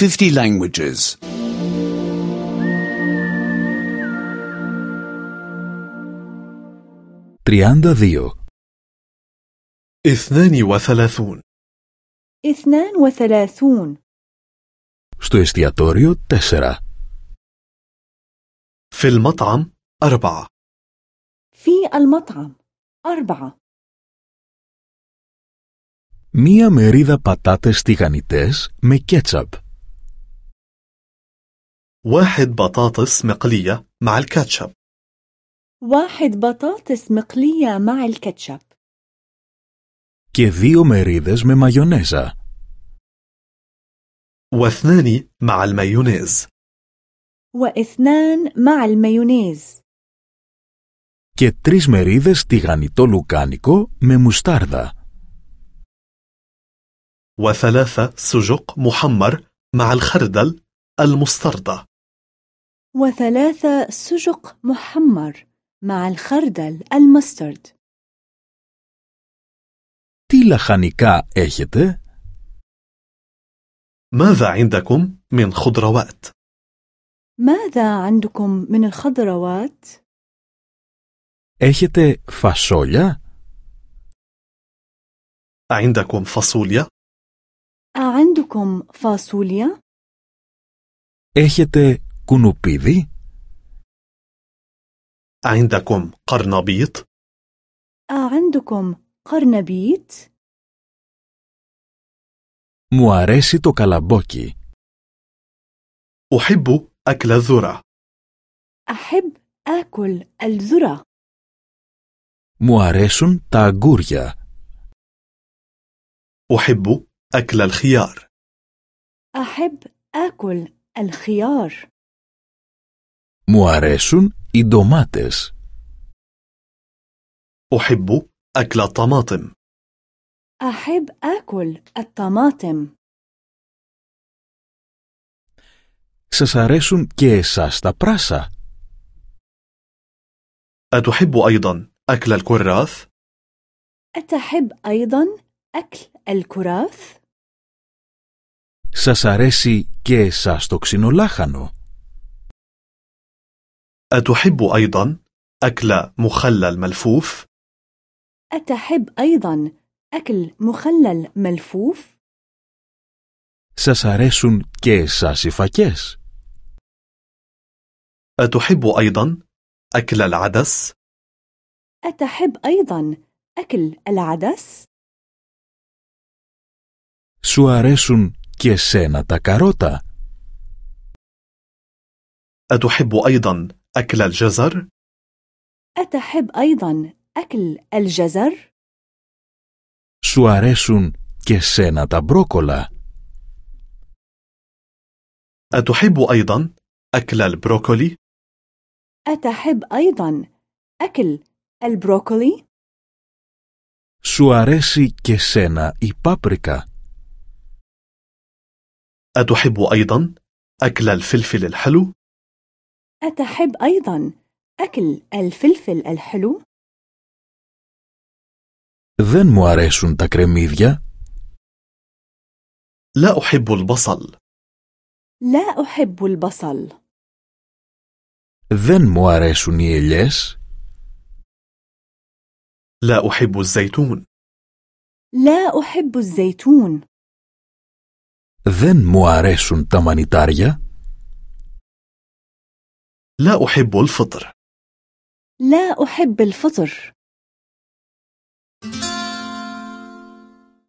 50 languages. 32. اثنان وثلاثون اثنان وثلاثون Στο εστιατόριο 4. في المطعم أربعة في المطعم أربعة Μία μερίδα πατάτες τηγανιτές με κέτσαπ. واحد بطاطس مقلية مع الكاتشب واحد بطاطس مقلية مع الكاتشب Και δύο μερίδες με μαγιονέζα. واثنان مع المايونيز واثنان مع المايونيز Και τρεις μερίδες τηγανιτό λουκάνικο με μουστάρδα. وثلاثة سجق محمر مع الخردل المستردة وثلاثة سجق محمر مع الخردل المسترد Τι λαχανικά έχετε? ماذا عندكم من خضروات؟ ماذا عندكم من الخضروات؟ Έχετε φασόλια? عندكم فاصوليا؟ أعندكم فاصوليا؟ Έχετε κουνουπίδι? عندكم قرنبيط؟ أعندكم قرنبيط؟ Μου αρέσει το καλαμπόκι. أحب أكل الذرة أحب آكل الذرة Μου αρέσουν τα αγκούρια. أحب أكل الخيار أحب آكل الخيار Μου αρέσουν οι ντομάτες. أحب أكل الطماطم أحب آكل الطماطم Σας αρέσουν και εσάς τα πράσα. أتحب أيضا أكل الكراث؟ أتحب أيضا أكل الكراث؟ Σας αρέσει και εσάς το ξινολάχανο. أتحب أيضا أكل مخلل ملفوف؟ أتحب أيضا أكل مخلل ملفوف؟ Σας αρέσουν και εσάς οι φακές. أتحب أيضا أكل العدس؟ أتحب أيضا أكل العدس؟ Σου αρέσουν και σένα τα καρότα. أتحب أيضا أكل الجزر؟ أتحب أيضا أكل الجزر؟ Σου αρέσουν και σένα τα μπρόκολα. أتحب أيضا أكل البروكولي؟ أتحب أيضا أكل البروكولي؟ Σου αρέσει και σένα η πάπρικα. أتحب أيضا أكل الفلفل الحلو؟ أتحب أيضا أكل الفلفل الحلو؟ Δεν μου αρέσουν τα κρεμμύδια. لا أحب البصل لا أحب البصل Δεν μου αρέσουν οι ελιές. لا أحب الزيتون لا أحب الزيتون Δεν μου αρέσουν τα μανιτάρια. لا أحب الفطر. لا أحب الفطر.